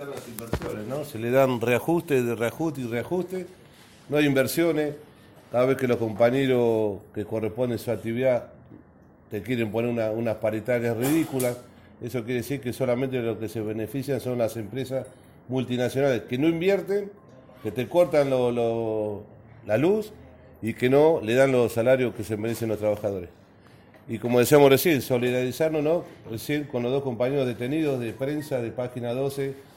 las inversiones, ¿no? Se le dan reajuste, de reajuste y reajuste. No hay inversiones. Cada vez que los compañeros que corresponden su actividad te quieren poner unas paritarias ridículas, eso quiere decir que solamente lo que se benefician son las empresas multinacionales que no invierten, que te cortan la luz y que no le dan los salarios que se merecen los trabajadores. Y como decíamos recién, solidarizarnos ¿no? recién con los dos compañeros detenidos de prensa de página 12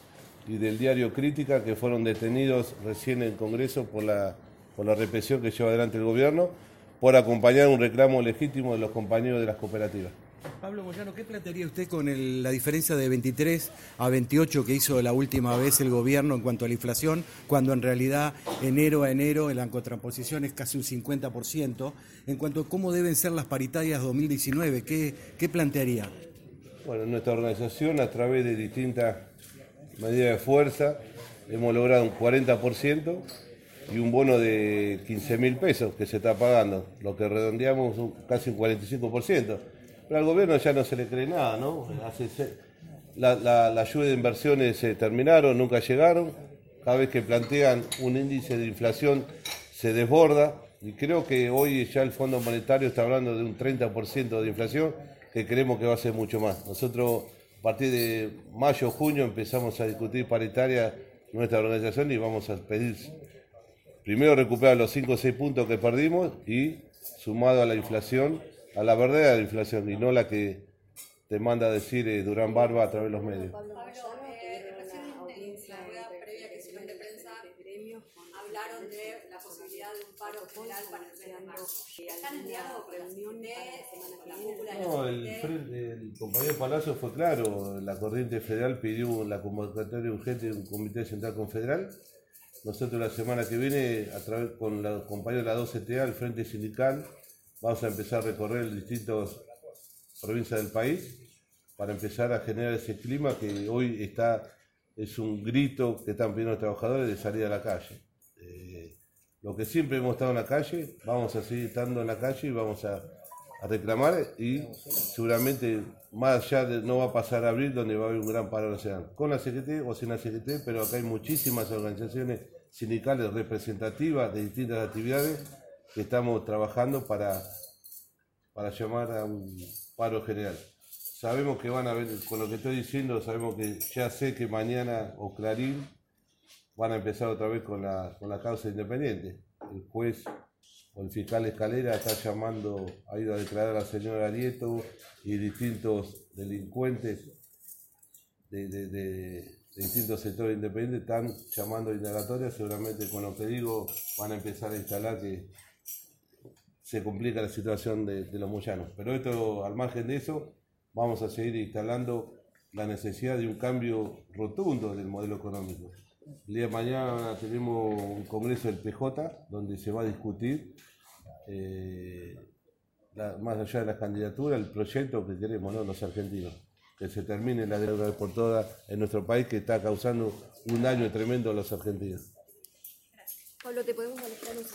y del diario Crítica que fueron detenidos recién en el Congreso por la, por la represión que lleva adelante el gobierno, por acompañar un reclamo legítimo de los compañeros de las cooperativas. Pablo Moyano, ¿qué plantearía usted con la diferencia de 23 a 28 que hizo la última vez el gobierno en cuanto a la inflación, cuando en realidad enero a enero la contraposición es casi un 50%? En cuanto a cómo deben ser las paritarias 2019, ¿qué, qué plantearía? Bueno, nuestra organización a través de distintas medidas de fuerza hemos logrado un 40% y un bono de 15 mil pesos que se está pagando, lo que redondeamos casi un 45%. Pero al gobierno ya no se le cree nada, ¿no? la, la, ayuda de inversiones se terminaron, nunca llegaron. Cada vez que plantean un índice de inflación se desborda. Y creo que hoy ya el Fondo Monetario está hablando de un 30% de inflación, que creemos que va a ser mucho más. Nosotros partir de mayo, junio empezamos a discutir paritaria nuestra organización y vamos a pedir primero recuperar los 5 o 6 puntos que perdimos y sumado a la inflación a la verdadera inflación y no la que te manda a decir eh, Durán Barba a través de los medios. Prensa hablaron de la posibilidad de un paro general para el mes de marzo. ¿Están en diálogo con la cúpula No, el, el compañero Palacio fue claro, la corriente federal pidió la convocatoria urgente de un comité central confederal. Nosotros la semana que viene, a través con los compañeros de la 12TA, el Frente Sindical, Vamos a empezar a recorrer distintas provincias del país para empezar a generar ese clima que hoy está, es un grito que están pidiendo los trabajadores de salir a la calle. Eh, lo que siempre hemos estado en la calle, vamos a seguir estando en la calle y vamos a, reclamar y seguramente más allá de, no va a pasar a abril donde va a haber un gran paro nacional, con la CGT o sin la CGT, pero acá hay muchísimas organizaciones sindicales representativas de distintas actividades que estamos trabajando para, para llamar a un paro general. Sabemos que van a ver, con lo que estoy diciendo, sabemos que ya sé que mañana o Clarín van a empezar otra vez con la, con la causa independiente. El juez o el fiscal Escalera está llamando, ha ido a declarar a la señora Arieto y distintos delincuentes de, de, distintos sectores independientes están llamando a indagatorias. Seguramente con lo que digo van a empezar a instalar que se complica la situación de, los moyanos. Pero esto, al margen de eso, vamos a seguir instalando la necesidad de un cambio rotundo del modelo económico. El día de mañana tenemos un congreso del PJ donde se va a discutir, eh, más allá de la candidatura, el proyecto que queremos los argentinos. Que se termine la deuda por todas en nuestro país que está causando un daño tremendo a los argentinos. Pablo, ¿te podemos un